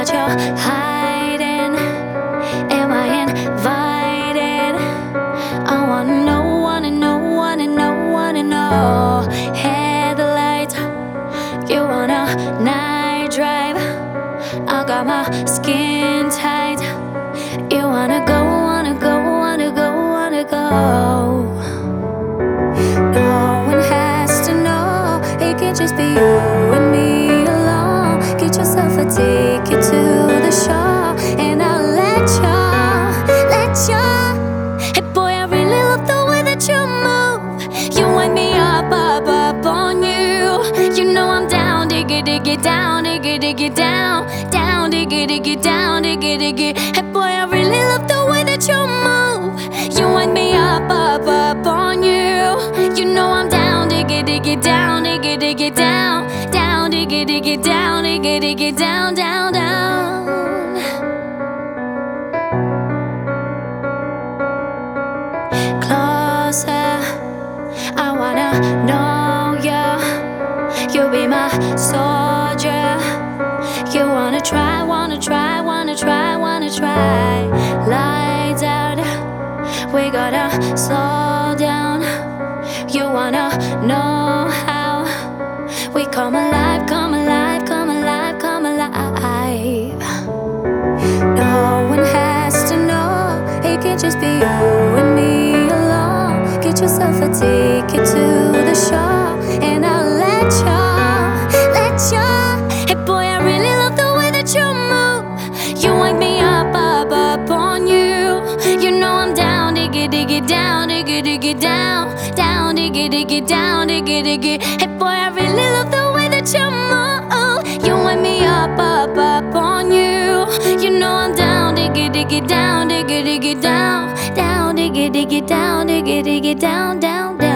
what you're hiding. Am I invited? I wanna know, wanna know, wanna know, wanna know. Headlights, you want a night drive? I got my skin tight. You wanna go, wanna go, wanna go, wanna go. No one has to know. It can just be you diggy, down, diggy, diggy, down, down, diggy, diggy, down, diggy, diggy. Hey boy, I really love the way that you move. You wind me up, up, up on you. You know I'm down, diggy, diggy, down, diggy, diggy, down, down, diggy, diggy, down, diggy, diggy, down, down, down. Closer, I wanna know try, wanna try, wanna try. Lights out, we gotta slow down. You wanna know how we come alive, come alive, come alive, come alive. No one has to know. It can just be you and me alone. Get yourself a ticket to the show, and I'll diggy, down, diggy, diggy, down, down, diggy, diggy, down, diggy, diggy. Hey boy, I really love the way that you move. You wind me up, up, up on you. You know I'm down, diggy, diggy, down, diggy, diggy, down, down, diggy, diggy, down, diggy, diggy, down, down, down.